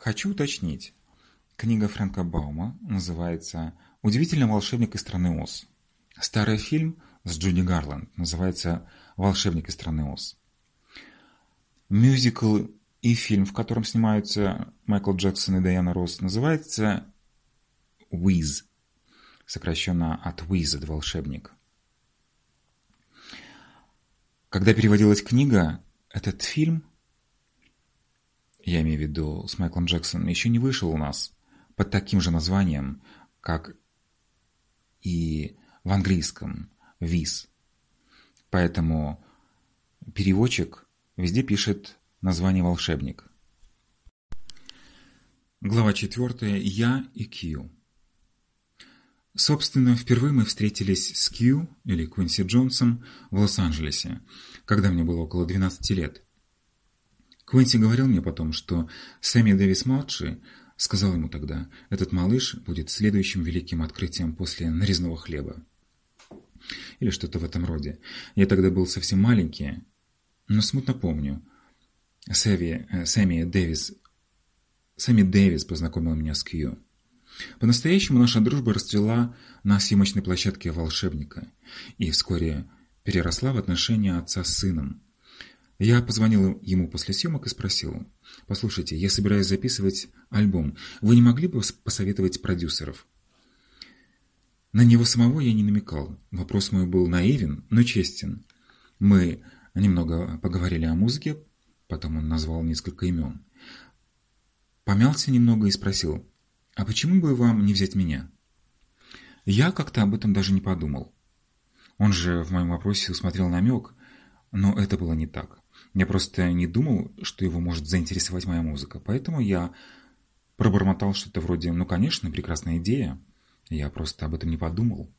Хочу уточнить. Книга Фрэнка Баума называется «Удивительный волшебник из страны Оз». Старый фильм с Джуди Гарланд называется «Волшебник из страны Оз». Мюзикл и фильм, в котором снимаются Майкл Джексон и Дайана Росс, называется «Уиз», сокращенно от «Wizard» – «волшебник». Когда переводилась книга, этот фильм, я имею в виду с Майклом Джексоном, еще не вышел у нас под таким же названием, как и в английском «Виз». Поэтому переводчик везде пишет название «волшебник». Глава 4. Я и Кью. Собственно, впервые мы встретились с Кью, или Квинси Джонсом, в Лос-Анджелесе, когда мне было около 12 лет. Квинси говорил мне потом, что Сэмми Дэвис-младший сказал ему тогда, этот малыш будет следующим великим открытием после нарезного хлеба. Или что-то в этом роде. Я тогда был совсем маленький, но смутно помню. Сэви, э, Сэмми Дэвис, Сэмми Дэвис познакомил меня с Кью. По-настоящему наша дружба расцвела на съемочной площадке «Волшебника» и вскоре переросла в отношения отца с сыном. Я позвонил ему после съемок и спросил, «Послушайте, я собираюсь записывать альбом. Вы не могли бы посоветовать продюсеров?» На него самого я не намекал. Вопрос мой был наивен, но честен. Мы немного поговорили о музыке, потом он назвал несколько имен. Помялся немного и спросил, «А почему бы вам не взять меня?» Я как-то об этом даже не подумал. Он же в моем вопросе усмотрел намек, но это было не так. Я просто не думал, что его может заинтересовать моя музыка, поэтому я пробормотал что-то вроде «ну, конечно, прекрасная идея». Я просто об этом не подумал.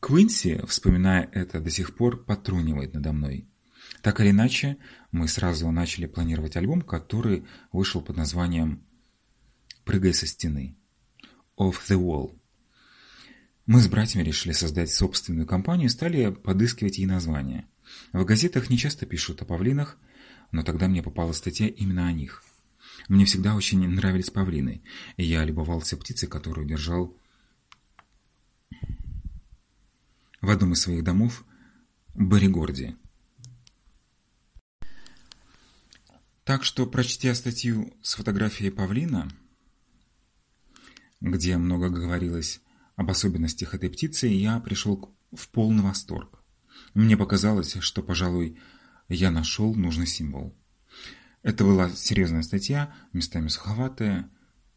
Квинси, вспоминая это до сих пор, потрунивает надо мной. Так или иначе, мы сразу начали планировать альбом, который вышел под названием «Прыгай со стены» «Off the Wall». Мы с братьями решили создать собственную компанию и стали подыскивать ей название. В газетах не часто пишут о павлинах, но тогда мне попала статья именно о них. Мне всегда очень нравились павлины, и я любовался птицей, которую держал в одном из своих домов Боригорде. Так что, прочтя статью с фотографией павлина, где много говорилось об особенностях этой птицы, я пришел в полный восторг. Мне показалось, что, пожалуй, я нашел нужный символ. Это была серьезная статья, местами суховатая,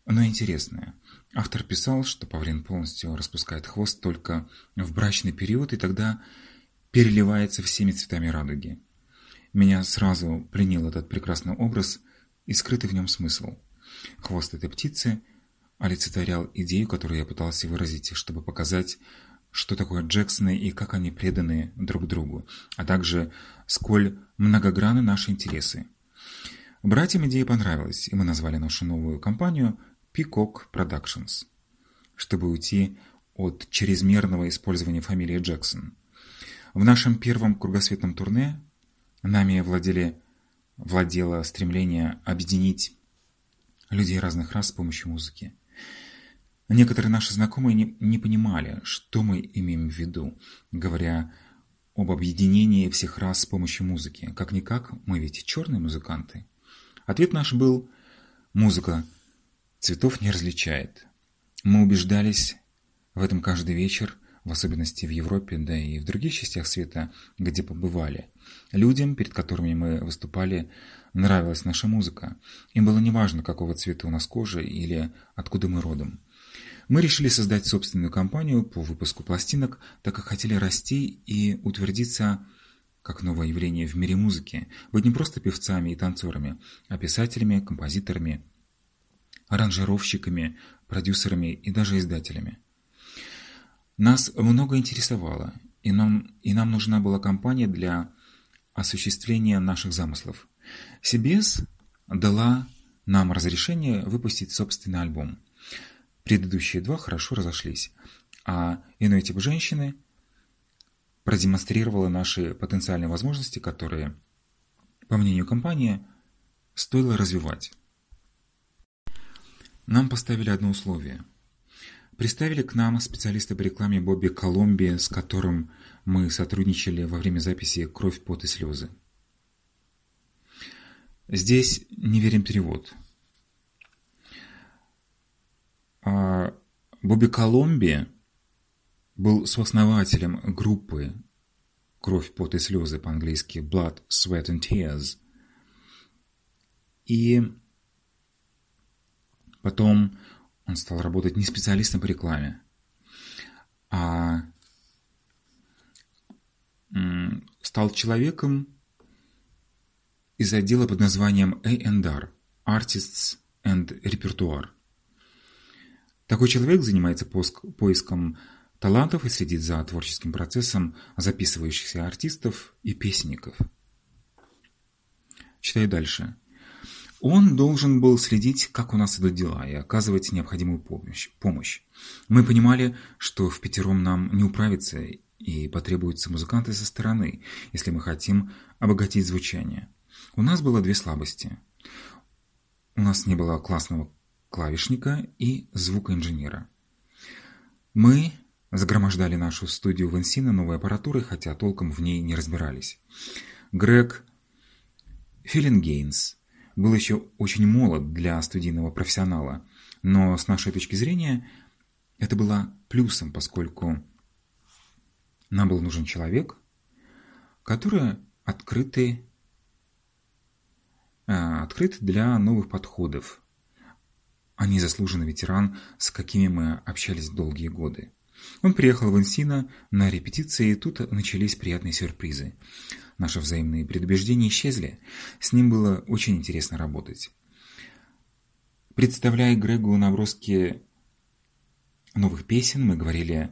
но интересная. Автор писал, что павлин полностью распускает хвост только в брачный период и тогда переливается всеми цветами радуги. Меня сразу пленил этот прекрасный образ и скрытый в нем смысл. Хвост этой птицы олицетворял идею, которую я пытался выразить, чтобы показать, что такое Джексоны и как они преданы друг другу, а также сколь многогранны наши интересы. Братьям идея понравилась, и мы назвали нашу новую компанию Peacock Productions, чтобы уйти от чрезмерного использования фамилии Джексон. В нашем первом кругосветном турне Нами владели, владело стремление объединить людей разных рас с помощью музыки. Некоторые наши знакомые не, не понимали, что мы имеем в виду, говоря об объединении всех рас с помощью музыки. Как-никак, мы ведь черные музыканты. Ответ наш был «музыка цветов не различает». Мы убеждались в этом каждый вечер, в особенности в Европе, да и в других частях света, где побывали. Людям, перед которыми мы выступали, нравилась наша музыка. Им было неважно, какого цвета у нас кожа или откуда мы родом. Мы решили создать собственную компанию по выпуску пластинок, так как хотели расти и утвердиться как новое явление в мире музыки, быть не просто певцами и танцорами, а писателями, композиторами, аранжировщиками, продюсерами и даже издателями. Нас много интересовало, и нам, и нам нужна была компания для осуществления наших замыслов. CBS дала нам разрешение выпустить собственный альбом. Предыдущие два хорошо разошлись, а иной тип женщины продемонстрировала наши потенциальные возможности, которые, по мнению компании, стоило развивать. нам поставили одно условие. Представили к нам специалиста по рекламе Бобби Коломби, с которым мы сотрудничали во время записи «Кровь, пот и слезы». Здесь не верим перевод. А Бобби Коломби был сооснователем группы «Кровь, пот и слезы» по-английски «Blood, Sweat and Tears». И потом он стал работать не специалистом по рекламе, а стал человеком из отдела под названием A&R – Artists and Repertoire. Такой человек занимается поиском талантов и следит за творческим процессом записывающихся артистов и песенников. Читаю дальше. Он должен был следить, как у нас идут дела, и оказывать необходимую помощь. помощь. Мы понимали, что в пятером нам не управиться, и потребуются музыканты со стороны, если мы хотим обогатить звучание. У нас было две слабости. У нас не было классного клавишника и звукоинженера. Мы загромождали нашу студию в Энсино новой аппаратурой, хотя толком в ней не разбирались. Грег Филингейнс был еще очень молод для студийного профессионала, но с нашей точки зрения это было плюсом, поскольку нам был нужен человек, который открытый, э, открыт для новых подходов, не заслуженный ветеран, с какими мы общались долгие годы. Он приехал в Энсино на репетиции, и тут начались приятные сюрпризы. Наши взаимные предубеждения исчезли. С ним было очень интересно работать. Представляя Грегу наброски новых песен, мы говорили...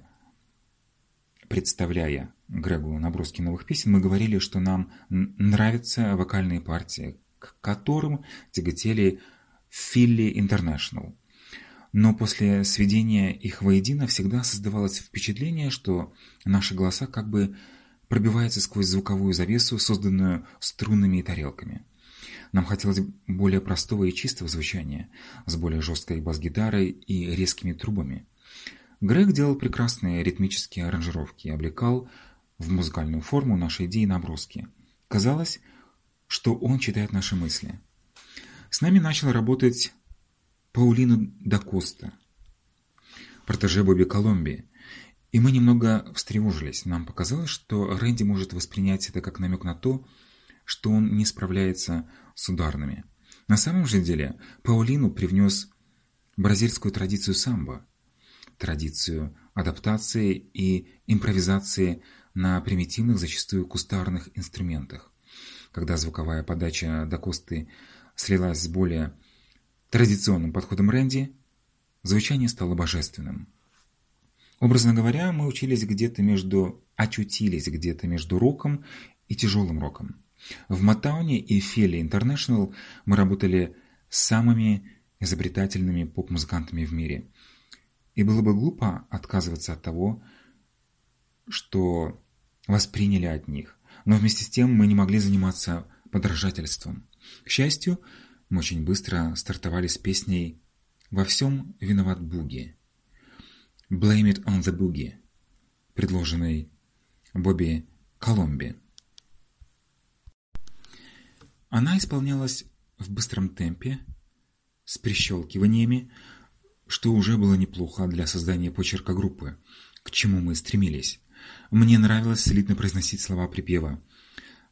Представляя Грегу наброски новых песен, мы говорили, что нам нравятся вокальные партии, к которым тяготели Филли Интернешнл но после сведения их воедино всегда создавалось впечатление, что наши голоса как бы пробиваются сквозь звуковую завесу, созданную струнными и тарелками. Нам хотелось более простого и чистого звучания, с более жесткой бас-гитарой и резкими трубами. Грег делал прекрасные ритмические аранжировки и облекал в музыкальную форму наши идеи и наброски. Казалось, что он читает наши мысли. С нами начал работать Паулину да Коста, протеже Бобби Коломби, и мы немного встревожились. Нам показалось, что Рэнди может воспринять это как намек на то, что он не справляется с ударными. На самом же деле Паулину привнес бразильскую традицию самбо, традицию адаптации и импровизации на примитивных, зачастую кустарных инструментах. Когда звуковая подача Дакосты слилась с более Традиционным подходом Рэнди звучание стало божественным. Образно говоря, мы учились где-то между... очутились где-то между роком и тяжелым роком. В Матауне и Фелли Интернешнл мы работали с самыми изобретательными поп-музыкантами в мире. И было бы глупо отказываться от того, что восприняли от них. Но вместе с тем мы не могли заниматься подражательством. К счастью, мы очень быстро стартовали с песней «Во всем виноват Буги» «Blame it on the Boogie», предложенной Бобби Коломби. Она исполнялась в быстром темпе, с прищелкиваниями, что уже было неплохо для создания почерка группы, к чему мы стремились. Мне нравилось солидно произносить слова припева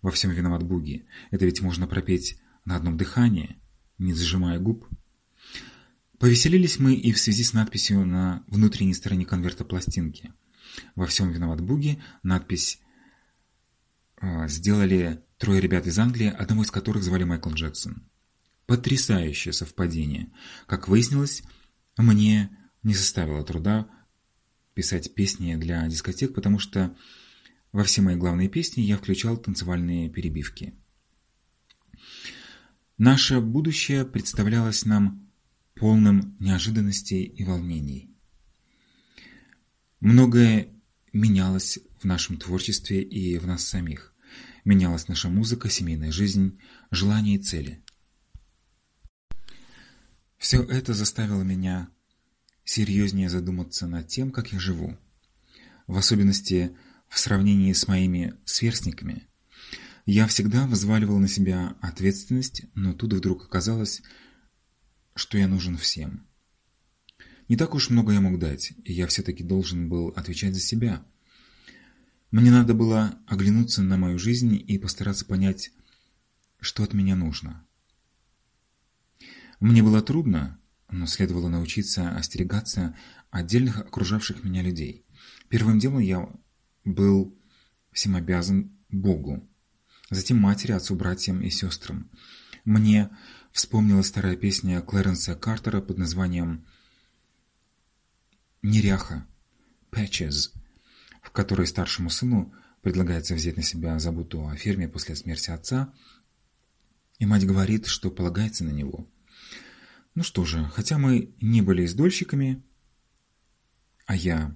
«Во всем виноват Буги». Это ведь можно пропеть на одном дыхании не зажимая губ. Повеселились мы и в связи с надписью на внутренней стороне конверта пластинки. Во всем виноват Буги надпись э, сделали трое ребят из Англии, одного из которых звали Майкл Джексон. Потрясающее совпадение. Как выяснилось, мне не составило труда писать песни для дискотек, потому что во все мои главные песни я включал танцевальные перебивки. Наше будущее представлялось нам полным неожиданностей и волнений. Многое менялось в нашем творчестве и в нас самих. Менялась наша музыка, семейная жизнь, желания и цели. Все это заставило меня серьезнее задуматься над тем, как я живу. В особенности в сравнении с моими сверстниками. Я всегда взваливал на себя ответственность, но тут вдруг оказалось, что я нужен всем. Не так уж много я мог дать, и я все-таки должен был отвечать за себя. Мне надо было оглянуться на мою жизнь и постараться понять, что от меня нужно. Мне было трудно, но следовало научиться остерегаться отдельных окружавших меня людей. Первым делом я был всем обязан Богу, затем матери, отцу, братьям и сестрам. Мне вспомнилась старая песня Клэренса Картера под названием «Неряха» «Patches», в которой старшему сыну предлагается взять на себя заботу о ферме после смерти отца, и мать говорит, что полагается на него. Ну что же, хотя мы не были издольщиками, а я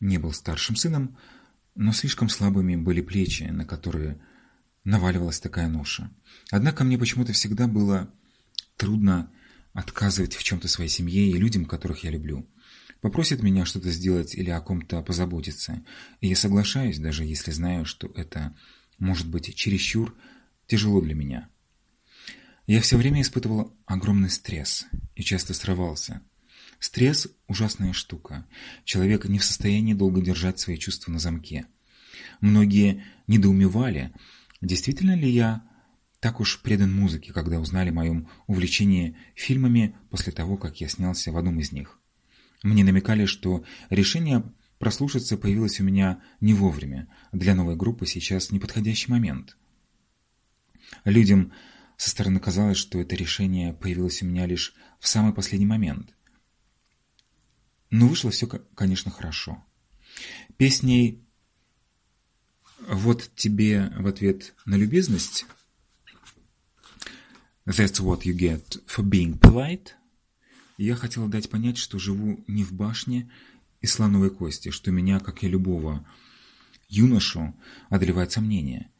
не был старшим сыном, но слишком слабыми были плечи, на которые наваливалась такая ноша. Однако мне почему-то всегда было трудно отказывать в чем-то своей семье и людям, которых я люблю. Попросят меня что-то сделать или о ком-то позаботиться, и я соглашаюсь, даже если знаю, что это может быть чересчур тяжело для меня. Я все время испытывал огромный стресс и часто срывался. Стресс – ужасная штука. Человек не в состоянии долго держать свои чувства на замке. Многие недоумевали, действительно ли я так уж предан музыке, когда узнали о моем увлечении фильмами после того, как я снялся в одном из них. Мне намекали, что решение прослушаться появилось у меня не вовремя. Для новой группы сейчас неподходящий момент. Людям со стороны казалось, что это решение появилось у меня лишь в самый последний момент. Но вышло все, конечно, хорошо. Песней «Вот тебе в ответ на любезность» «That's what you get for being polite» я хотел дать понять, что живу не в башне из слоновой кости, что меня, как и любого юношу, одолевает сомнение.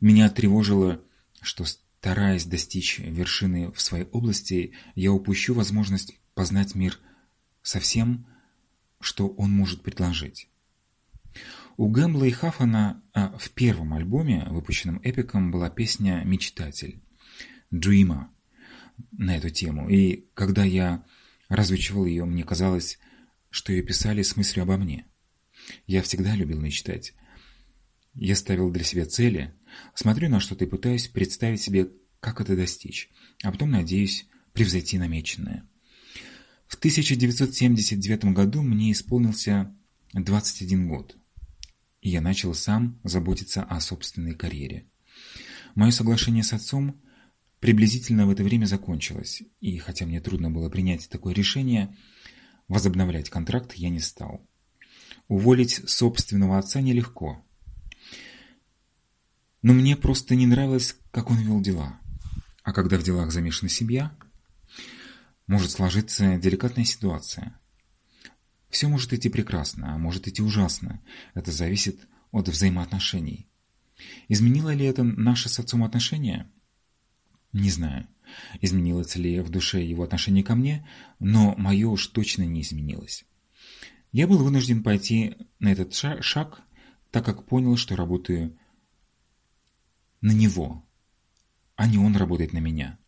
Меня тревожило, что Стараясь достичь вершины в своей области, я упущу возможность познать мир со всем, что он может предложить. У Гэмбла и Хаффана а в первом альбоме, выпущенном Эпиком, была песня «Мечтатель» «Dreamer» на эту тему, и когда я разучивал ее, мне казалось, что ее писали с мыслью обо мне. Я всегда любил мечтать. Я ставил для себя цели – Смотрю на что-то и пытаюсь представить себе, как это достичь, а потом надеюсь превзойти намеченное. В 1979 году мне исполнился 21 год, я начал сам заботиться о собственной карьере. Мое соглашение с отцом приблизительно в это время закончилось, и хотя мне трудно было принять такое решение, возобновлять контракт я не стал. Уволить собственного отца нелегко, но мне просто не нравилось, как он вел дела. А когда в делах замешана семья, может сложиться деликатная ситуация. Все может идти прекрасно, а может идти ужасно. Это зависит от взаимоотношений. Изменило ли это наше с отцом отношения? Не знаю. Изменилось ли в душе его отношение ко мне, но мое уж точно не изменилось. Я был вынужден пойти на этот шаг, так как понял, что работаю на него, а не он работает на меня.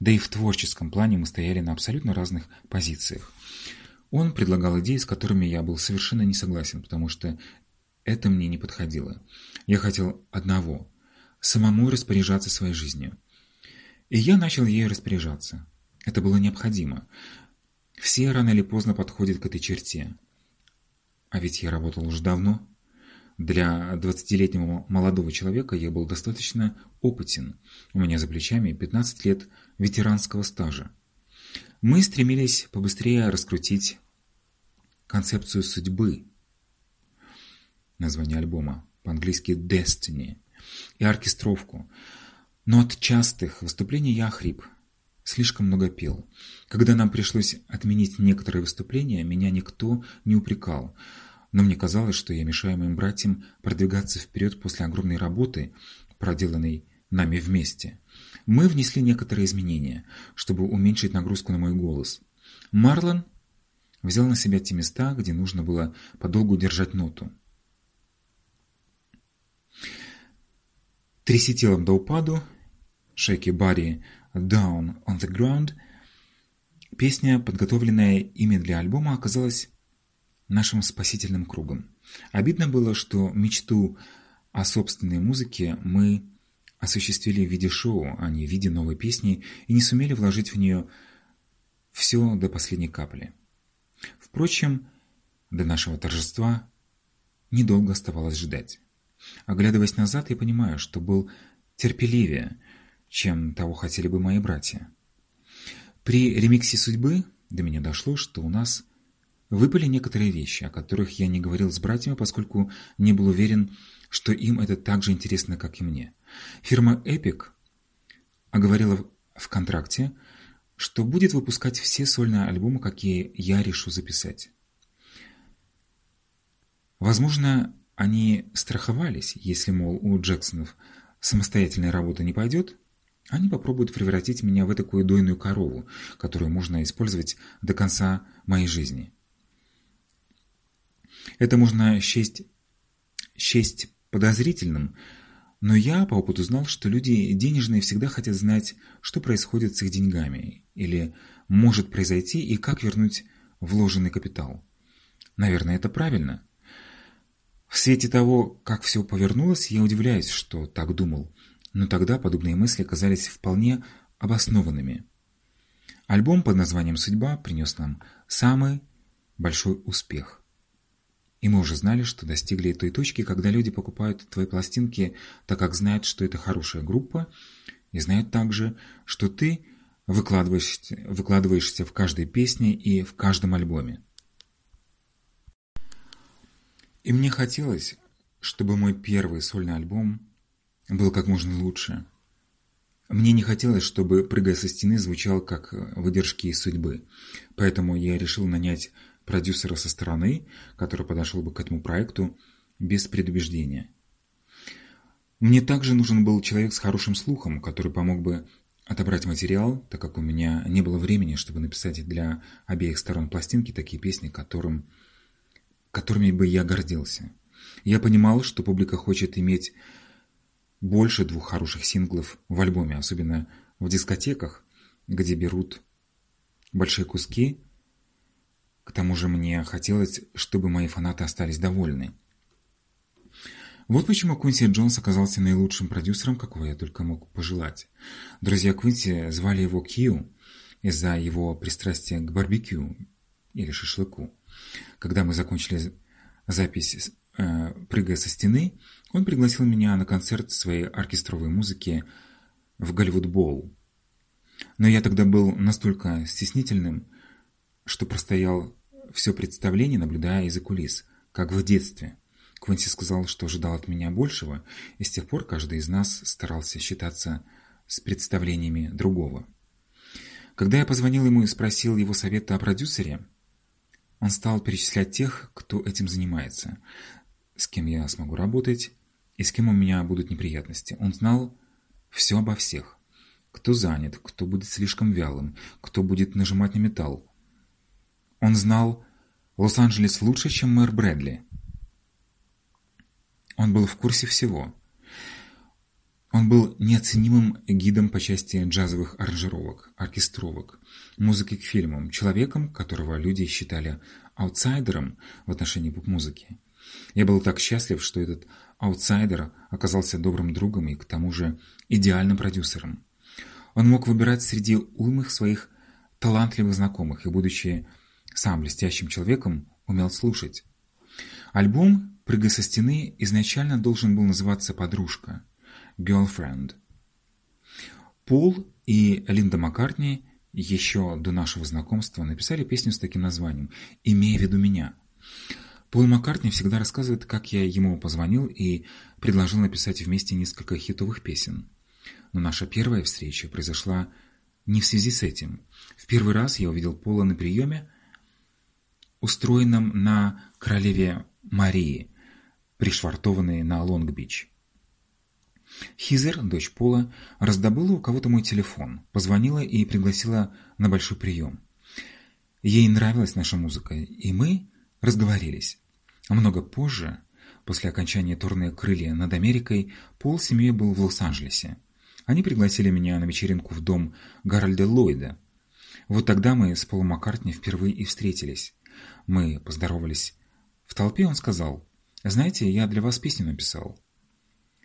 Да и в творческом плане мы стояли на абсолютно разных позициях. Он предлагал идеи, с которыми я был совершенно не согласен, потому что это мне не подходило. Я хотел одного – самому распоряжаться своей жизнью. И я начал ею распоряжаться. Это было необходимо. Все рано или поздно подходят к этой черте. А ведь я работал уже давно. Для 20-летнего молодого человека я был достаточно опытен. У меня за плечами 15 лет ветеранского стажа. Мы стремились побыстрее раскрутить концепцию судьбы, название альбома, по-английски Destiny, и оркестровку. Но от частых выступлений я охрип, слишком много пел. Когда нам пришлось отменить некоторые выступления, меня никто не упрекал – но мне казалось, что я мешаю моим братьям продвигаться вперед после огромной работы, проделанной нами вместе. Мы внесли некоторые изменения, чтобы уменьшить нагрузку на мой голос. Марлон взял на себя те места, где нужно было подолгу держать ноту. «Тряси телом до упаду», «Shake your body down on the ground» Песня, подготовленная ими для альбома, оказалась нашим спасительным кругом. Обидно было, что мечту о собственной музыке мы осуществили в виде шоу, а не в виде новой песни, и не сумели вложить в нее все до последней капли. Впрочем, до нашего торжества недолго оставалось ждать. Оглядываясь назад, я понимаю, что был терпеливее, чем того хотели бы мои братья. При ремиксе «Судьбы» до меня дошло, что у нас выпали некоторые вещи, о которых я не говорил с братьями, поскольку не был уверен, что им это так же интересно, как и мне. Фирма Epic оговорила в контракте, что будет выпускать все сольные альбомы, какие я решу записать. Возможно, они страховались, если, мол, у Джексонов самостоятельная работа не пойдет, они попробуют превратить меня в такую дойную корову, которую можно использовать до конца моей жизни. Это можно счесть, счесть подозрительным, но я по опыту знал, что люди денежные всегда хотят знать, что происходит с их деньгами, или может произойти и как вернуть вложенный капитал. Наверное, это правильно. В свете того, как все повернулось, я удивляюсь, что так думал, но тогда подобные мысли казались вполне обоснованными. Альбом под названием «Судьба» принес нам самый большой успех. И мы уже знали, что достигли той точки, когда люди покупают твои пластинки, так как знают, что это хорошая группа, и знают также, что ты выкладываешься, выкладываешься в каждой песне и в каждом альбоме. И мне хотелось, чтобы мой первый сольный альбом был как можно лучше. Мне не хотелось, чтобы «Прыгая со стены» звучал как выдержки из судьбы, поэтому я решил нанять продюсера со стороны, который подошел бы к этому проекту без предубеждения. Мне также нужен был человек с хорошим слухом, который помог бы отобрать материал, так как у меня не было времени, чтобы написать для обеих сторон пластинки такие песни, которым, которыми бы я гордился. Я понимал, что публика хочет иметь больше двух хороших синглов в альбоме, особенно в дискотеках, где берут большие куски к тому же мне хотелось, чтобы мои фанаты остались довольны. Вот почему Квинси Джонс оказался наилучшим продюсером, какого я только мог пожелать. Друзья Квинси звали его Кью из-за его пристрастия к барбекю или шашлыку. Когда мы закончили запись э, «Прыгая со стены», он пригласил меня на концерт своей оркестровой музыки в Голливуд Боул. Но я тогда был настолько стеснительным, что простоял все представление, наблюдая из-за кулис, как в детстве. Квинси сказал, что ожидал от меня большего, и с тех пор каждый из нас старался считаться с представлениями другого. Когда я позвонил ему и спросил его совета о продюсере, он стал перечислять тех, кто этим занимается, с кем я смогу работать и с кем у меня будут неприятности. Он знал все обо всех. Кто занят, кто будет слишком вялым, кто будет нажимать на металл, он знал Лос-Анджелес лучше, чем мэр Брэдли. Он был в курсе всего. Он был неоценимым гидом по части джазовых аранжировок, оркестровок, музыки к фильмам, человеком, которого люди считали аутсайдером в отношении поп-музыки. Я был так счастлив, что этот аутсайдер оказался добрым другом и к тому же идеальным продюсером. Он мог выбирать среди уймых своих талантливых знакомых и, будучи сам блестящим человеком умел слушать. Альбом «Прыгай со стены» изначально должен был называться «Подружка» «Girlfriend». Пол и Линда Маккартни еще до нашего знакомства написали песню с таким названием «Имея в виду меня». Пол Маккартни всегда рассказывает, как я ему позвонил и предложил написать вместе несколько хитовых песен. Но наша первая встреча произошла не в связи с этим. В первый раз я увидел Пола на приеме, устроенном на королеве Марии, пришвартованной на Лонг-Бич. Хизер, дочь Пола, раздобыла у кого-то мой телефон, позвонила и пригласила на большой прием. Ей нравилась наша музыка, и мы разговорились. Много позже, после окончания турне «Крылья над Америкой», Пол с семьей был в Лос-Анджелесе. Они пригласили меня на вечеринку в дом Гарольда Ллойда. Вот тогда мы с Полом Маккартни впервые и встретились. Мы поздоровались. В толпе он сказал, «Знаете, я для вас песню написал».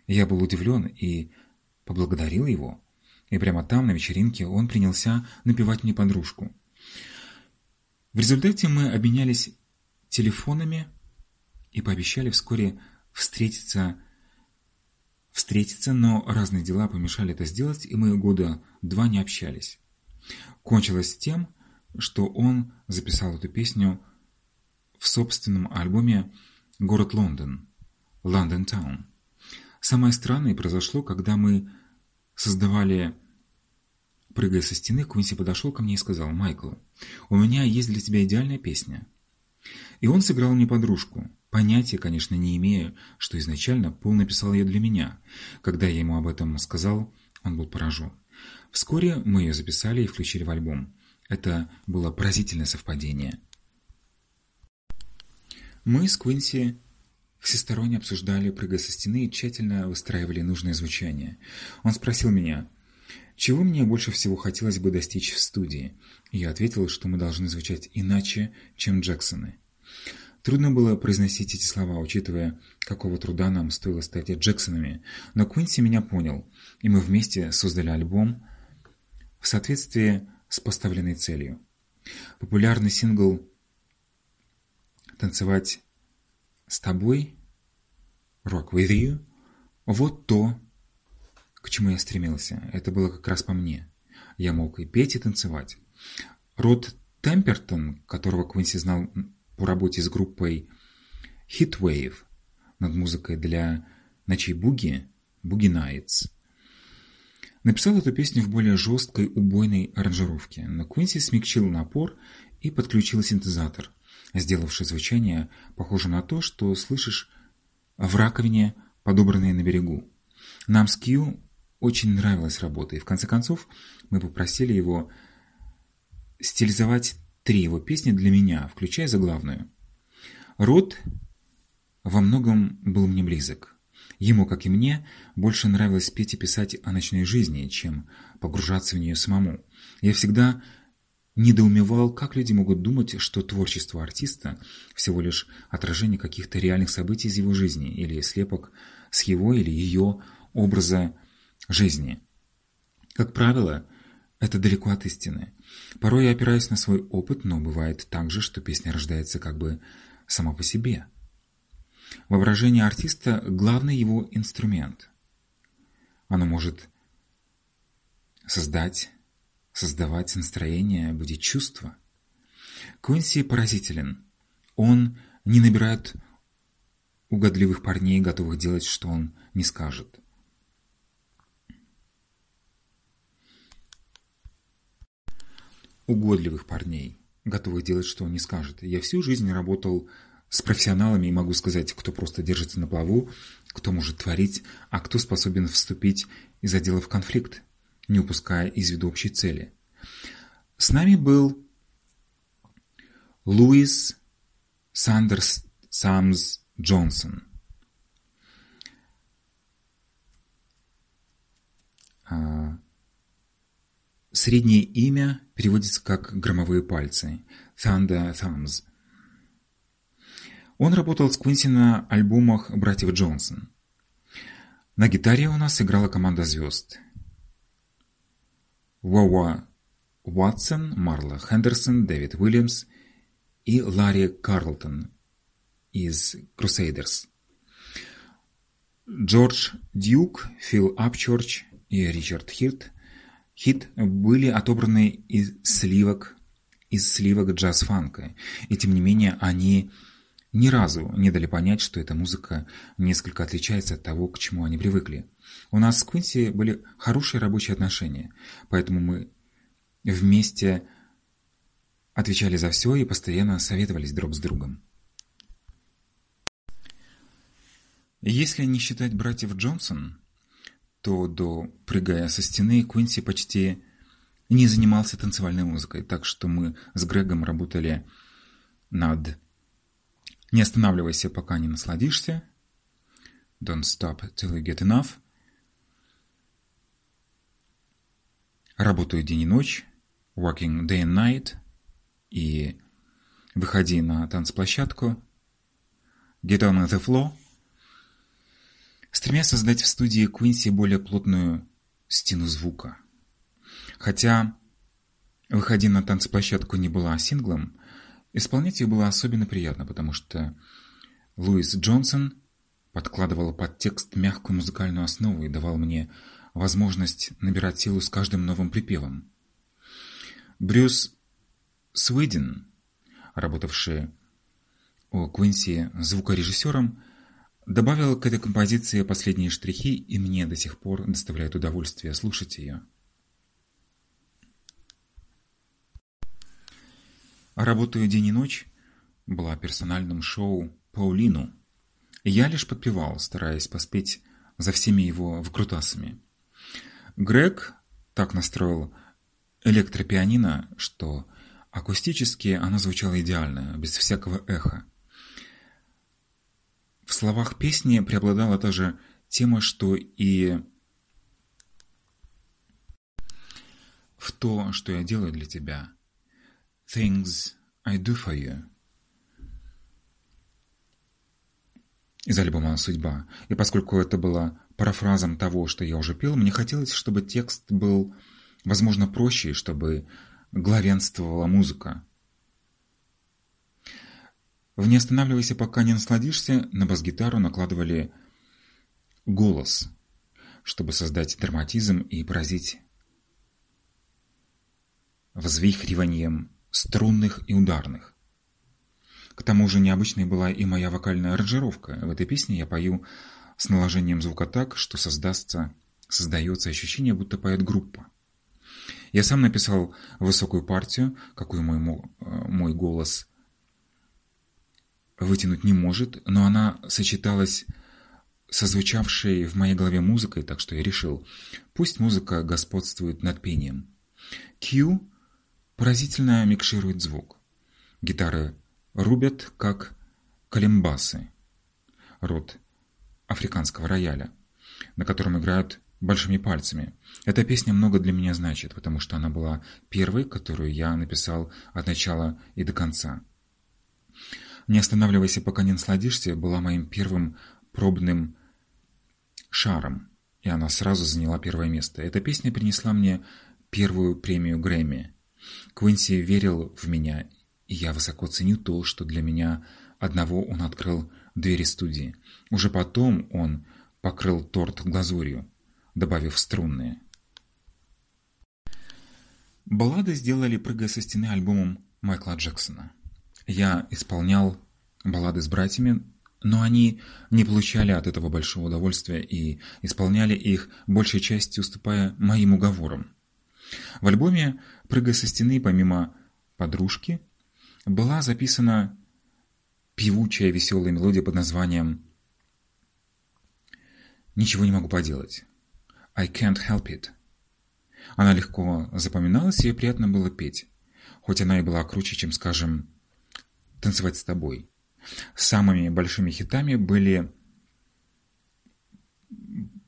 Я был удивлен и поблагодарил его. И прямо там, на вечеринке, он принялся напевать мне подружку. В результате мы обменялись телефонами и пообещали вскоре встретиться встретиться, но разные дела помешали это сделать, и мы года два не общались. Кончилось тем, что он записал эту песню в собственном альбоме «Город Лондон» «London Town». Самое странное произошло, когда мы создавали Прыгая со стены, Квинси подошел ко мне и сказал, «Майкл, у меня есть для тебя идеальная песня». И он сыграл мне подружку. Понятия, конечно, не имея, что изначально Пол написал ее для меня. Когда я ему об этом сказал, он был поражен. Вскоре мы ее записали и включили в альбом. Это было поразительное совпадение. Мы с Квинси всесторонне обсуждали «Прыгая со стены» и тщательно выстраивали нужное звучание. Он спросил меня, чего мне больше всего хотелось бы достичь в студии? Я ответил, что мы должны звучать иначе, чем Джексоны. Трудно было произносить эти слова, учитывая, какого труда нам стоило стать Джексонами, но Квинси меня понял, и мы вместе создали альбом в соответствии с поставленной целью. Популярный сингл «Танцевать с тобой» «Rock with you» – вот то, к чему я стремился. Это было как раз по мне. Я мог и петь, и танцевать. Род Темпертон, которого Квинси знал по работе с группой Heatwave над музыкой для ночей буги, Boogie Nights, написал эту песню в более жесткой, убойной аранжировке, но Квинси смягчил напор и подключил синтезатор, сделавший звучание похоже на то, что слышишь в раковине, подобранной на берегу. Нам с Кью очень нравилась работа, и в конце концов мы попросили его стилизовать три его песни для меня, включая заглавную. Рот во многом был мне близок. Ему, как и мне, больше нравилось петь и писать о ночной жизни, чем погружаться в нее самому. Я всегда недоумевал, как люди могут думать, что творчество артиста всего лишь отражение каких-то реальных событий из его жизни или слепок с его или ее образа жизни. Как правило, это далеко от истины. Порой я опираюсь на свой опыт, но бывает так же, что песня рождается как бы сама по себе. Воображение артиста – главный его инструмент. Оно может создать, создавать настроение, будить чувства. Куинси поразителен. Он не набирает угодливых парней, готовых делать, что он не скажет. угодливых парней, готовых делать, что он не скажет. Я всю жизнь работал с профессионалами и могу сказать, кто просто держится на плаву, кто может творить, а кто способен вступить из-за дела в конфликт, не упуская из виду общей цели. С нами был Луис Сандерс Самс Джонсон. А, Среднее имя переводится как «громовые пальцы» – Thunder Thumbs. Он работал с Квинси на альбомах братьев Джонсон. На гитаре у нас играла команда звезд. Уоуа Уатсон, Марла Хендерсон, Дэвид Уильямс и Ларри Карлтон из Crusaders. Джордж Дьюк, Фил Апчорч и Ричард Хирт. Хит были отобраны из сливок, из сливок джаз-фанка, и тем не менее они ни разу не дали понять, что эта музыка несколько отличается от того, к чему они привыкли. У нас с Квинси были хорошие рабочие отношения, поэтому мы вместе отвечали за все и постоянно советовались друг с другом. Если не считать братьев Джонсон, то до «Прыгая со стены» Куинси почти не занимался танцевальной музыкой, так что мы с Грегом работали над «Не останавливайся, пока не насладишься», «Don't stop till you get enough», «Работаю день и ночь», «Working day and night» и «Выходи на танцплощадку», «Get on the floor», стремясь создать в студии Куинси более плотную стену звука – Хотя «Выходи на танцплощадку» не была синглом, исполнять ее было особенно приятно, потому что Луис Джонсон подкладывал под текст мягкую музыкальную основу и давал мне возможность набирать силу с каждым новым припевом. Брюс Свиден, работавший у Куинси звукорежиссером, добавил к этой композиции последние штрихи, и мне до сих пор доставляет удовольствие слушать ее. «Работаю день и ночь» была персональным шоу «Паулину». Я лишь подпевал, стараясь поспеть за всеми его выкрутасами. Грег так настроил электропианино, что акустически оно звучало идеально, без всякого эха. В словах песни преобладала та же тема, что и в то, что я делаю для тебя – Things I Do For You из альбома «Судьба». И поскольку это было парафразом того, что я уже пел, мне хотелось, чтобы текст был, возможно, проще, чтобы главенствовала музыка. В «Не останавливайся, пока не насладишься» на бас-гитару накладывали голос, чтобы создать драматизм и поразить взвихриванием струнных и ударных. К тому же необычной была и моя вокальная аранжировка. В этой песне я пою с наложением звука так, что создастся, создается ощущение, будто поет группа. Я сам написал высокую партию, какую мой, мой голос вытянуть не может, но она сочеталась со звучавшей в моей голове музыкой, так что я решил, пусть музыка господствует над пением. Q поразительно микширует звук. Гитары рубят, как калимбасы, род африканского рояля, на котором играют большими пальцами. Эта песня много для меня значит, потому что она была первой, которую я написал от начала и до конца. «Не останавливайся, пока не насладишься» была моим первым пробным шаром, и она сразу заняла первое место. Эта песня принесла мне первую премию Грэмми – Квинси верил в меня, и я высоко ценю то, что для меня одного он открыл двери студии. Уже потом он покрыл торт глазурью, добавив струнные. Баллады сделали «Прыгая со стены» альбомом Майкла Джексона. Я исполнял баллады с братьями, но они не получали от этого большого удовольствия и исполняли их большей частью уступая моим уговорам. В альбоме «Прыгай со стены» помимо «Подружки» была записана певучая веселая мелодия под названием «Ничего не могу поделать» «I can't help it». Она легко запоминалась, и приятно было петь, хоть она и была круче, чем, скажем, «Танцевать с тобой». Самыми большими хитами были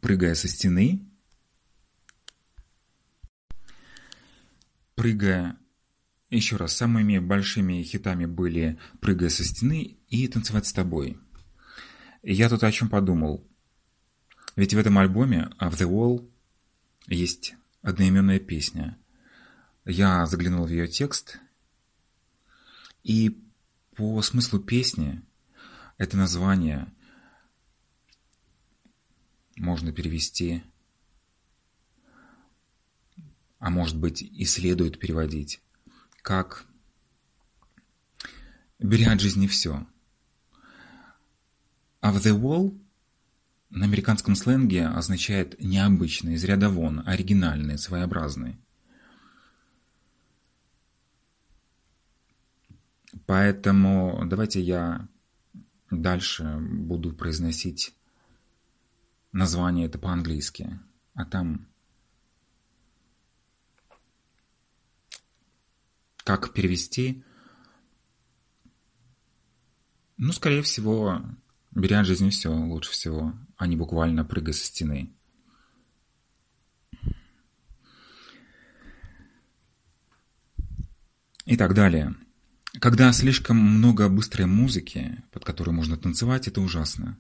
«Прыгая со стены» прыгая... Еще раз, самыми большими хитами были «Прыгая со стены» и «Танцевать с тобой». И я тут о чем подумал. Ведь в этом альбоме «Of the Wall» есть одноименная песня. Я заглянул в ее текст, и по смыслу песни это название можно перевести а может быть и следует переводить, как «беря от жизни все». А в «the wall» на американском сленге означает необычный, из ряда вон, оригинальный, своеобразный. Поэтому давайте я дальше буду произносить название это по-английски. а там как перевести? Ну, скорее всего, беря от жизни все лучше всего, а не буквально прыгая со стены. И так далее. Когда слишком много быстрой музыки, под которую можно танцевать, это ужасно.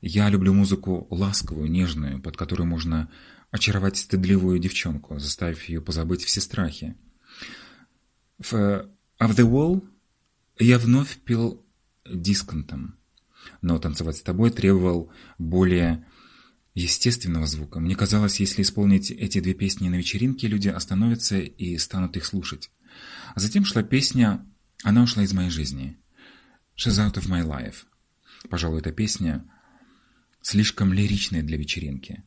Я люблю музыку ласковую, нежную, под которую можно очаровать стыдливую девчонку, заставив ее позабыть все страхи. В «Of the Wall» я вновь пел дисконтом, но танцевать с тобой требовал более естественного звука. Мне казалось, если исполнить эти две песни на вечеринке, люди остановятся и станут их слушать. А затем шла песня «Она ушла из моей жизни». «She's out of my life». Пожалуй, эта песня слишком лиричная для вечеринки.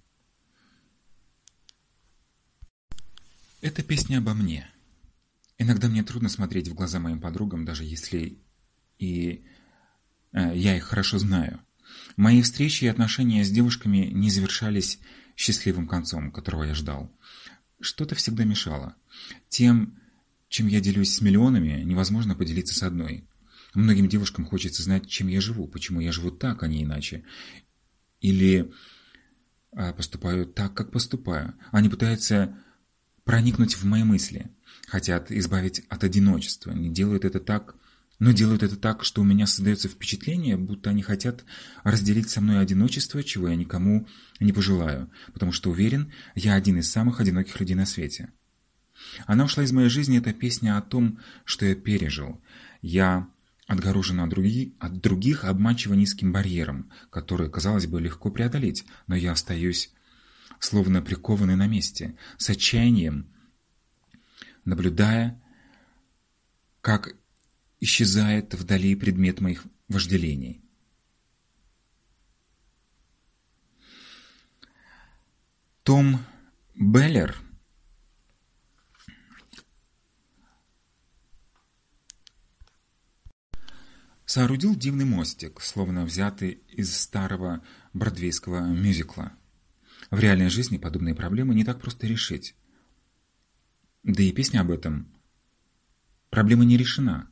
Это песня обо мне. Иногда мне трудно смотреть в глаза моим подругам, даже если и э, я их хорошо знаю. Мои встречи и отношения с девушками не завершались счастливым концом, которого я ждал. Что-то всегда мешало. Тем, чем я делюсь с миллионами, невозможно поделиться с одной. Многим девушкам хочется знать, чем я живу, почему я живу так, а не иначе. Или а, поступаю так, как поступаю. Они пытаются проникнуть в мои мысли, хотят избавить от одиночества, не делают это так, но делают это так, что у меня создается впечатление, будто они хотят разделить со мной одиночество, чего я никому не пожелаю, потому что уверен, я один из самых одиноких людей на свете. Она ушла из моей жизни, это песня о том, что я пережил. Я отгорожен от, други, от других обманчиво низким барьером, который, казалось бы, легко преодолеть, но я остаюсь словно прикованный на месте, с отчаянием, наблюдая, как исчезает вдали предмет моих вожделений. Том Беллер – соорудил дивный мостик, словно взятый из старого бродвейского мюзикла. В реальной жизни подобные проблемы не так просто решить. Да и песня об этом. Проблема не решена.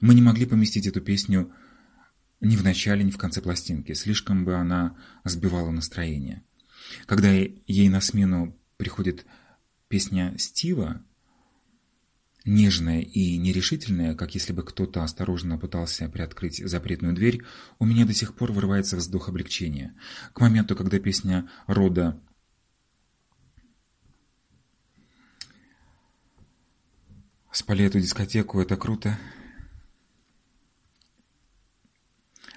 Мы не могли поместить эту песню ни в начале, ни в конце пластинки. Слишком бы она сбивала настроение. Когда ей на смену приходит песня Стива, нежная и нерешительная, как если бы кто-то осторожно пытался приоткрыть запретную дверь, у меня до сих пор вырывается вздох облегчения. К моменту, когда песня рода «Спали эту дискотеку, это круто»,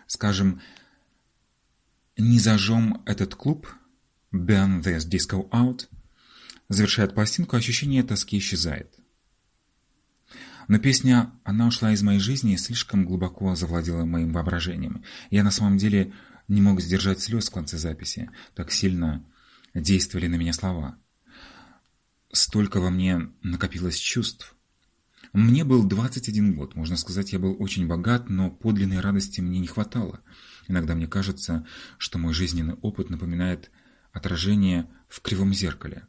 скажем, «Не зажжем этот клуб», «Burn this disco out», завершает пластинку, ощущение тоски исчезает. Но песня «Она ушла из моей жизни» слишком глубоко завладела моим воображением. Я на самом деле не мог сдержать слез в конце записи. Так сильно действовали на меня слова. Столько во мне накопилось чувств. Мне был 21 год. Можно сказать, я был очень богат, но подлинной радости мне не хватало. Иногда мне кажется, что мой жизненный опыт напоминает отражение в кривом зеркале.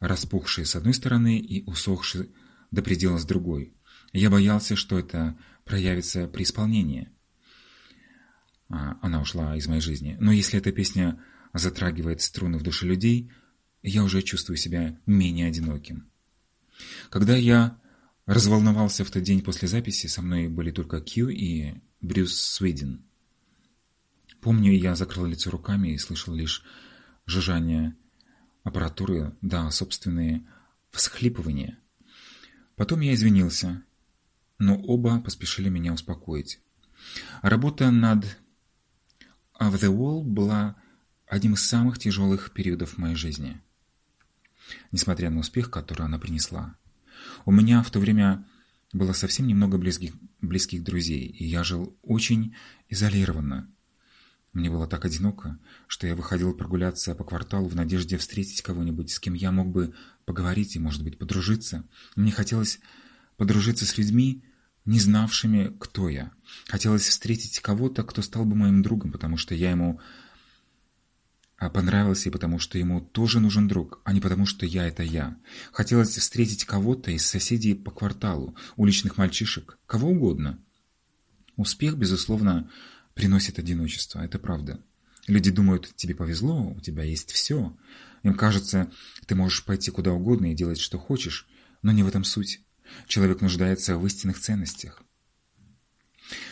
Распухшие с одной стороны и усохшие до предела с другой. Я боялся, что это проявится при исполнении. А, она ушла из моей жизни. Но если эта песня затрагивает струны в душе людей, я уже чувствую себя менее одиноким. Когда я разволновался в тот день после записи, со мной были только Кью и Брюс Свиден. Помню, я закрыл лицо руками и слышал лишь жужжание аппаратуры, да, собственные всхлипывания. Потом я извинился, но оба поспешили меня успокоить. Работа над «Of the Wall» была одним из самых тяжелых периодов моей жизни, несмотря на успех, который она принесла. У меня в то время было совсем немного близких, близких друзей, и я жил очень изолированно. Мне было так одиноко, что я выходил прогуляться по кварталу в надежде встретить кого-нибудь, с кем я мог бы поговорить и, может быть, подружиться. Мне хотелось подружиться с людьми, не знавшими, кто я. Хотелось встретить кого-то, кто стал бы моим другом, потому что я ему а понравился и потому, что ему тоже нужен друг, а не потому, что я – это я. Хотелось встретить кого-то из соседей по кварталу, уличных мальчишек, кого угодно. Успех, безусловно, приносит одиночество, это правда. Люди думают, тебе повезло, у тебя есть все. Им кажется, ты можешь пойти куда угодно и делать, что хочешь, но не в этом суть. Человек нуждается в истинных ценностях.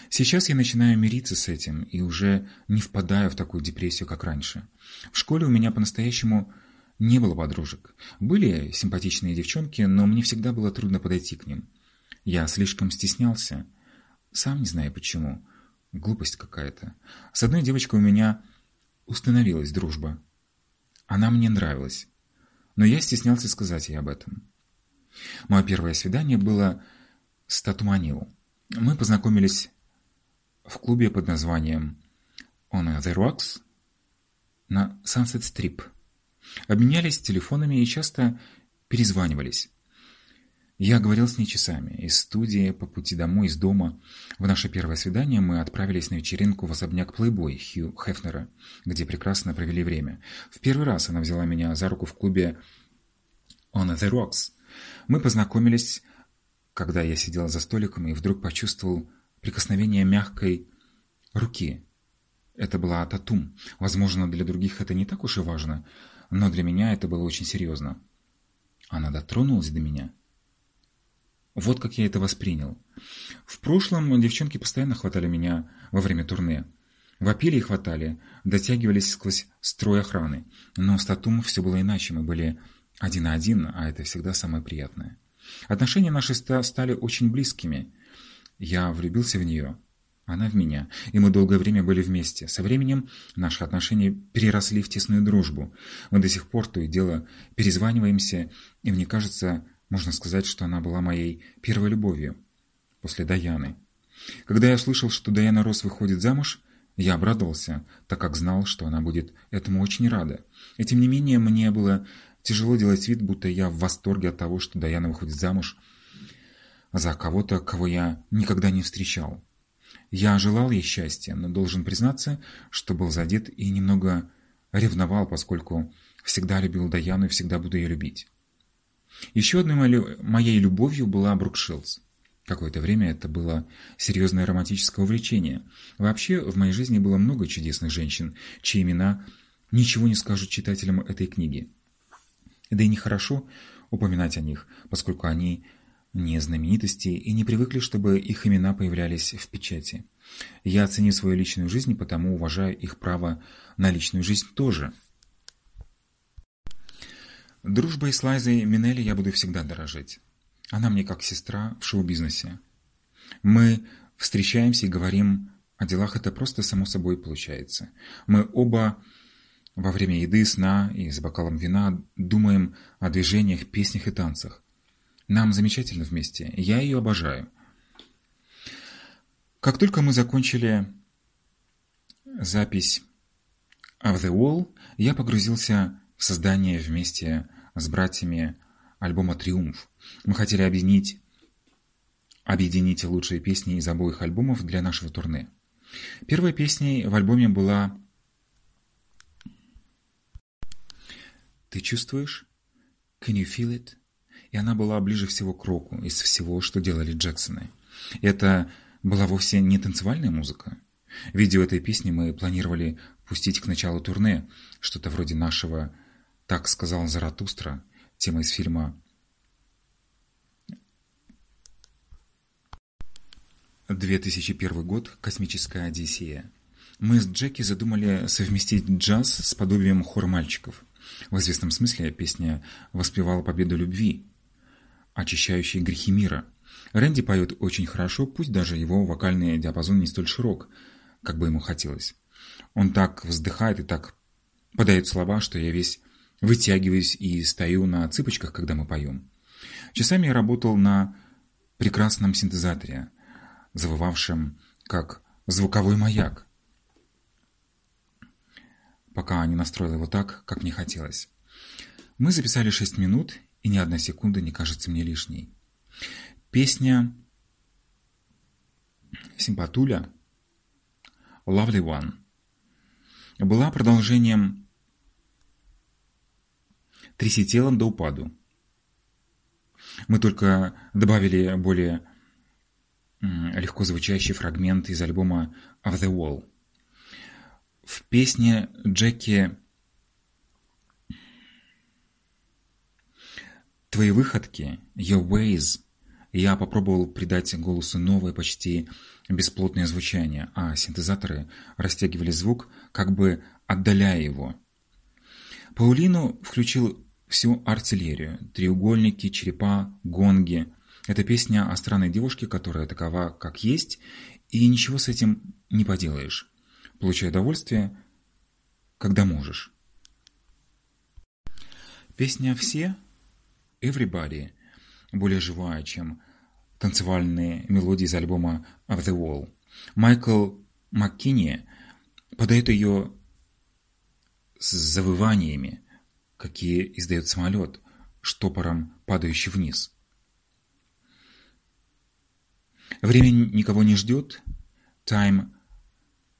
Сейчас я начинаю мириться с этим и уже не впадаю в такую депрессию, как раньше. В школе у меня по-настоящему не было подружек. Были симпатичные девчонки, но мне всегда было трудно подойти к ним. Я слишком стеснялся. Сам не знаю почему. Глупость какая-то. С одной девочкой у меня установилась дружба. Она мне нравилась. Но я стеснялся сказать ей об этом. Мое первое свидание было с Татуманил. Мы познакомились в клубе под названием On the Rocks на Sunset Strip. Обменялись телефонами и часто перезванивались. Я говорил с ней часами. Из студии, по пути домой, из дома. В наше первое свидание мы отправились на вечеринку в особняк Playboy Хью Хефнера, где прекрасно провели время. В первый раз она взяла меня за руку в клубе On the Rocks. Мы познакомились когда я сидел за столиком и вдруг почувствовал прикосновение мягкой руки. Это была Татум. Возможно, для других это не так уж и важно, но для меня это было очень серьезно. Она дотронулась до меня. Вот как я это воспринял. В прошлом девчонки постоянно хватали меня во время турне. Вопили и хватали, дотягивались сквозь строй охраны. Но с Татум все было иначе, мы были один на один, а это всегда самое приятное. Отношения наши стали очень близкими. Я влюбился в нее, она в меня, и мы долгое время были вместе. Со временем наши отношения переросли в тесную дружбу. Мы до сих пор то и дело перезваниваемся, и мне кажется, можно сказать, что она была моей первой любовью после Даяны. Когда я слышал, что Даяна Рос выходит замуж, я обрадовался, так как знал, что она будет этому очень рада. И тем не менее, мне было Тяжело делать вид, будто я в восторге от того, что Даяна выходит замуж за кого-то, кого я никогда не встречал. Я желал ей счастья, но должен признаться, что был задет и немного ревновал, поскольку всегда любил Даяну и всегда буду ее любить. Еще одной моей любовью была Брук Шилдс. Какое-то время это было серьезное романтическое увлечение. Вообще, в моей жизни было много чудесных женщин, чьи имена ничего не скажут читателям этой книги. Да и нехорошо упоминать о них, поскольку они не знаменитости и не привыкли, чтобы их имена появлялись в печати. Я ценю свою личную жизнь, потому уважаю их право на личную жизнь тоже. Дружбой с Лайзой Минелли я буду всегда дорожить. Она мне как сестра в шоу-бизнесе. Мы встречаемся и говорим о делах, это просто само собой получается. Мы оба во время еды, сна и с бокалом вина думаем о движениях, песнях и танцах. Нам замечательно вместе. Я ее обожаю. Как только мы закончили запись «Of the Wall», я погрузился в создание вместе с братьями альбома «Триумф». Мы хотели объединить, объединить лучшие песни из обоих альбомов для нашего турне. Первой песней в альбоме была Ты чувствуешь? Can you feel it? И она была ближе всего к року из всего, что делали Джексоны. Это была вовсе не танцевальная музыка. Видео этой песни мы планировали пустить к началу турне, что-то вроде нашего «Так сказал Заратустра», тема из фильма «2001 год. Космическая Одиссея». Мы с Джеки задумали совместить джаз с подобием хора мальчиков – в известном смысле песня воспевала победу любви, очищающей грехи мира. Рэнди поет очень хорошо, пусть даже его вокальный диапазон не столь широк, как бы ему хотелось. Он так вздыхает и так подает слова, что я весь вытягиваюсь и стою на цыпочках, когда мы поем. Часами я работал на прекрасном синтезаторе, завывавшем как звуковой маяк, пока не настроил его так, как мне хотелось. Мы записали 6 минут, и ни одна секунда не кажется мне лишней. Песня «Симпатуля» «Lovely One» была продолжением «Тряси телом до упаду». Мы только добавили более легко звучащий фрагмент из альбома «Of the Wall». В песне Джеки «Твои выходки», «Your Ways» я попробовал придать голосу новое, почти бесплотное звучание, а синтезаторы растягивали звук, как бы отдаляя его. Паулину включил всю артиллерию, треугольники, черепа, гонги. Это песня о странной девушке, которая такова, как есть, и ничего с этим не поделаешь. Получай удовольствие, когда можешь. Песня «Все» «Everybody» более живая, чем танцевальные мелодии из альбома «Of the Wall». Майкл МакКинни подает ее с завываниями, какие издает самолет, штопором падающий вниз. Время никого не ждет. Time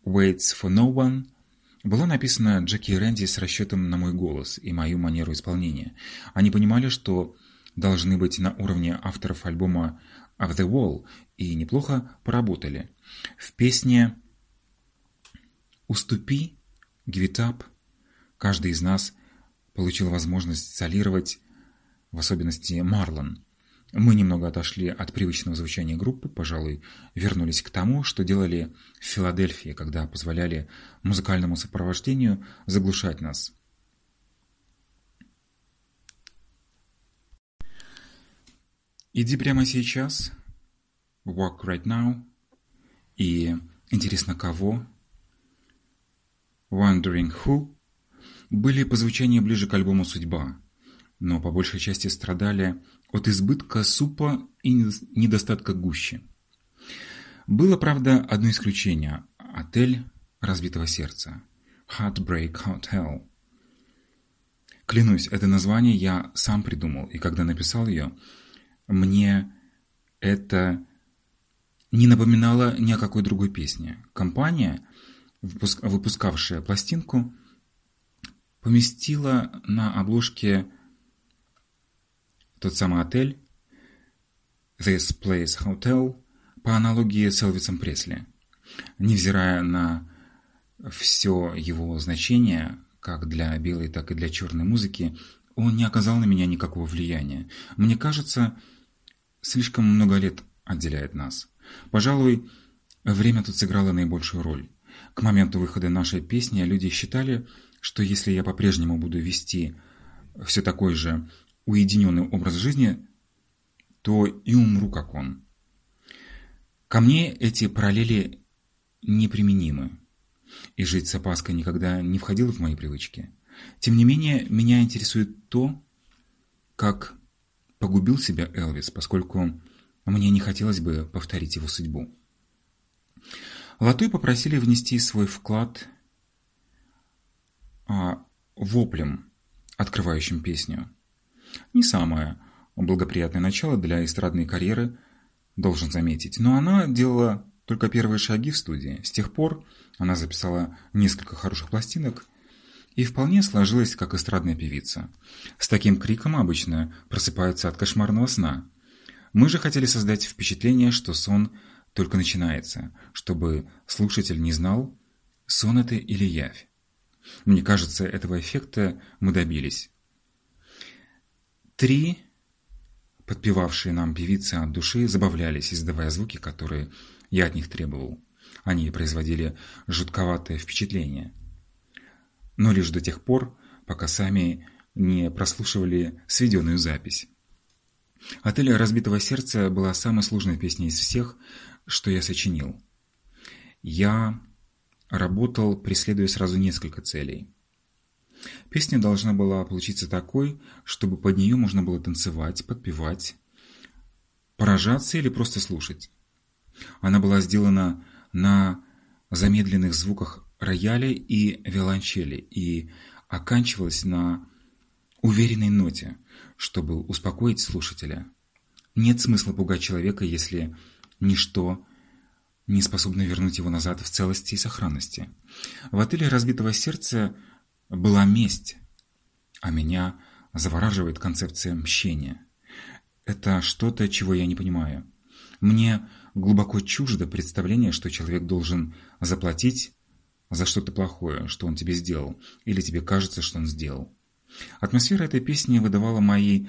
waits for no one была написана Джеки и Рэнди с расчетом на мой голос и мою манеру исполнения. Они понимали, что должны быть на уровне авторов альбома «Of the Wall» и неплохо поработали. В песне «Уступи», «Give it up» каждый из нас получил возможность солировать, в особенности Марлон. Мы немного отошли от привычного звучания группы, пожалуй, вернулись к тому, что делали в Филадельфии, когда позволяли музыкальному сопровождению заглушать нас. Иди прямо сейчас, walk right now, и интересно кого, wondering who, были по звучанию ближе к альбому «Судьба», но по большей части страдали от избытка супа и недостатка гущи. Было, правда, одно исключение – отель разбитого сердца – Heartbreak Hotel. Клянусь, это название я сам придумал, и когда написал ее, мне это не напоминало ни о какой другой песне. Компания, выпускавшая пластинку, поместила на обложке тот самый отель This Place Hotel по аналогии с Элвисом Пресли. Невзирая на все его значение, как для белой, так и для черной музыки, он не оказал на меня никакого влияния. Мне кажется, слишком много лет отделяет нас. Пожалуй, время тут сыграло наибольшую роль. К моменту выхода нашей песни люди считали, что если я по-прежнему буду вести все такой же уединенный образ жизни, то и умру, как он. Ко мне эти параллели неприменимы, и жить с опаской никогда не входило в мои привычки. Тем не менее, меня интересует то, как погубил себя Элвис, поскольку мне не хотелось бы повторить его судьбу. Латой попросили внести свой вклад а, воплем, открывающим песню. Не самое благоприятное начало для эстрадной карьеры, должен заметить, но она делала только первые шаги в студии. С тех пор она записала несколько хороших пластинок и вполне сложилась как эстрадная певица. С таким криком обычно просыпаются от кошмарного сна. Мы же хотели создать впечатление, что сон только начинается, чтобы слушатель не знал, сон это или явь. Мне кажется, этого эффекта мы добились. Три подпевавшие нам певицы от души забавлялись, издавая звуки, которые я от них требовал. Они производили жутковатое впечатление. Но лишь до тех пор, пока сами не прослушивали сведенную запись. «Отель разбитого сердца» была самой сложной песней из всех, что я сочинил. Я работал, преследуя сразу несколько целей. Песня должна была получиться такой, чтобы под нее можно было танцевать, подпевать, поражаться или просто слушать. Она была сделана на замедленных звуках рояля и виолончели и оканчивалась на уверенной ноте, чтобы успокоить слушателя. Нет смысла пугать человека, если ничто не способно вернуть его назад в целости и сохранности. В отеле разбитого сердца была месть, а меня завораживает концепция мщения. Это что-то, чего я не понимаю. Мне глубоко чуждо представление, что человек должен заплатить за что-то плохое, что он тебе сделал, или тебе кажется, что он сделал. Атмосфера этой песни выдавала мои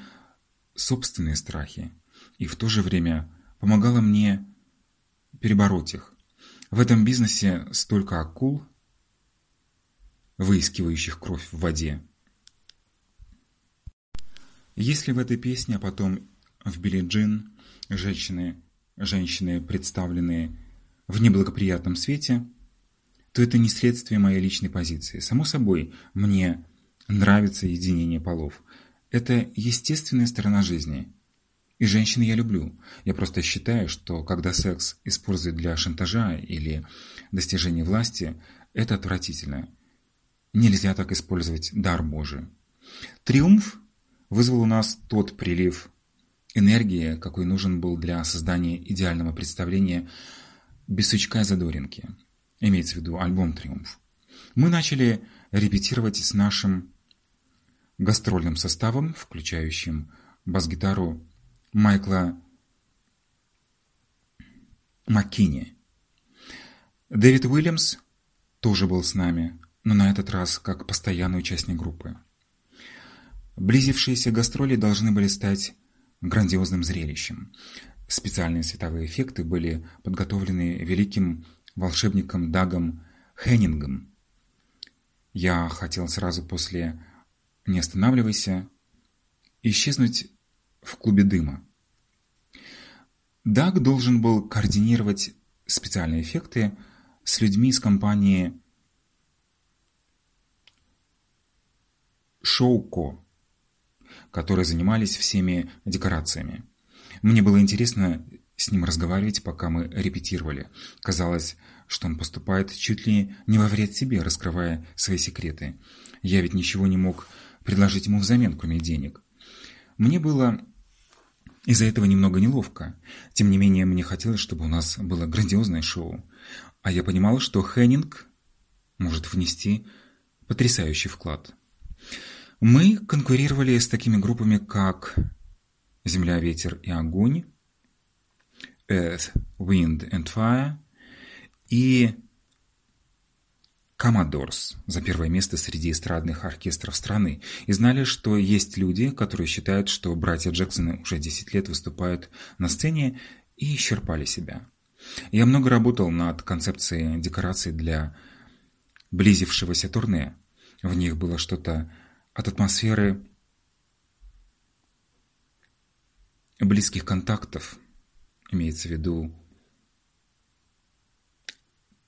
собственные страхи и в то же время помогала мне перебороть их. В этом бизнесе столько акул, выискивающих кровь в воде. Если в этой песне, а потом в Билли Джин женщины, женщины представлены в неблагоприятном свете, то это не следствие моей личной позиции. Само собой, мне нравится единение полов. Это естественная сторона жизни. И женщин я люблю. Я просто считаю, что когда секс используют для шантажа или достижения власти, это отвратительно. Нельзя так использовать дар Божий. Триумф вызвал у нас тот прилив энергии, какой нужен был для создания идеального представления без сучка задоринки. Имеется в виду альбом «Триумф». Мы начали репетировать с нашим гастрольным составом, включающим бас-гитару Майкла Маккини. Дэвид Уильямс тоже был с нами, но на этот раз как постоянный участник группы. Близившиеся гастроли должны были стать грандиозным зрелищем. Специальные световые эффекты были подготовлены великим волшебником Дагом Хеннингом. Я хотел сразу после «Не останавливайся» исчезнуть в клубе дыма. Даг должен был координировать специальные эффекты с людьми из компании Шоуко, которые занимались всеми декорациями. Мне было интересно с ним разговаривать, пока мы репетировали. Казалось, что он поступает чуть ли не во вред себе, раскрывая свои секреты. Я ведь ничего не мог предложить ему взамен, кроме денег. Мне было из-за этого немного неловко. Тем не менее, мне хотелось, чтобы у нас было грандиозное шоу. А я понимал, что Хеннинг может внести потрясающий вклад. Мы конкурировали с такими группами, как «Земля, ветер и огонь», «Earth, Wind and Fire» и Commodores за первое место среди эстрадных оркестров страны и знали, что есть люди, которые считают, что братья Джексоны уже 10 лет выступают на сцене и исчерпали себя. Я много работал над концепцией декораций для близившегося турне. В них было что-то от атмосферы близких контактов, имеется в виду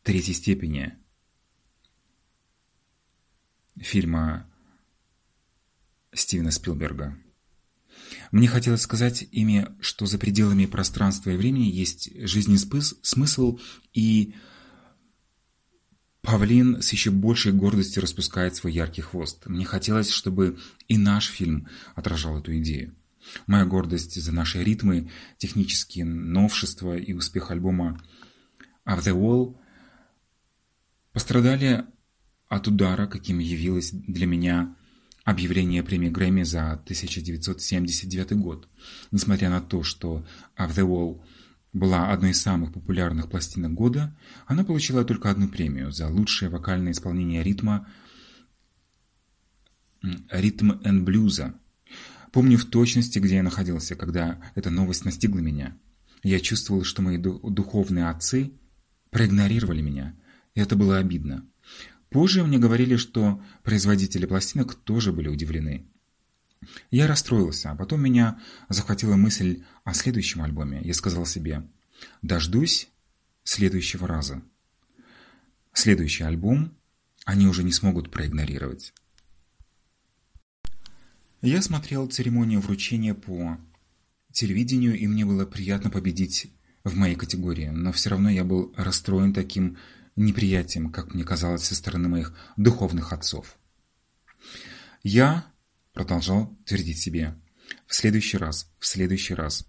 третьей степени фильма Стивена Спилберга. Мне хотелось сказать ими, что за пределами пространства и времени есть жизненный смысл и Павлин с еще большей гордостью распускает свой яркий хвост. Мне хотелось, чтобы и наш фильм отражал эту идею. Моя гордость за наши ритмы, технические новшества и успех альбома «Of the Wall» пострадали от удара, каким явилось для меня объявление премии Грэмми за 1979 год. Несмотря на то, что «Of the Wall» была одной из самых популярных пластинок года, она получила только одну премию за лучшее вокальное исполнение ритма «Ритм and блюза». Помню в точности, где я находился, когда эта новость настигла меня. Я чувствовал, что мои духовные отцы проигнорировали меня, и это было обидно. Позже мне говорили, что производители пластинок тоже были удивлены. Я расстроился, а потом меня захватила мысль о следующем альбоме. Я сказал себе, дождусь следующего раза. Следующий альбом они уже не смогут проигнорировать. Я смотрел церемонию вручения по телевидению, и мне было приятно победить в моей категории, но все равно я был расстроен таким неприятием, как мне казалось, со стороны моих духовных отцов. Я продолжал твердить себе «в следующий раз, в следующий раз».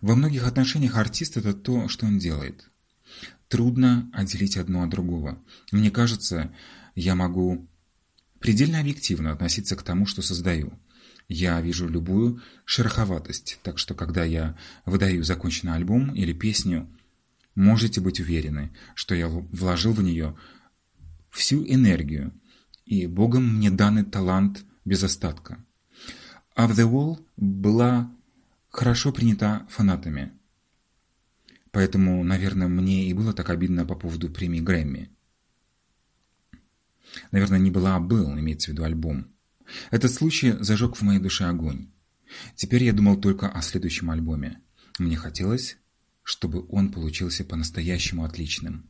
Во многих отношениях артист – это то, что он делает. Трудно отделить одно от другого. Мне кажется, я могу предельно объективно относиться к тому, что создаю. Я вижу любую шероховатость, так что когда я выдаю законченный альбом или песню, можете быть уверены, что я вложил в нее всю энергию, и Богом мне данный талант без остатка. «Of the Wall» была хорошо принята фанатами. Поэтому, наверное, мне и было так обидно по поводу премии Грэмми. Наверное, не была, а был, имеется в виду альбом. Этот случай зажег в моей душе огонь. Теперь я думал только о следующем альбоме. Мне хотелось, чтобы он получился по-настоящему отличным.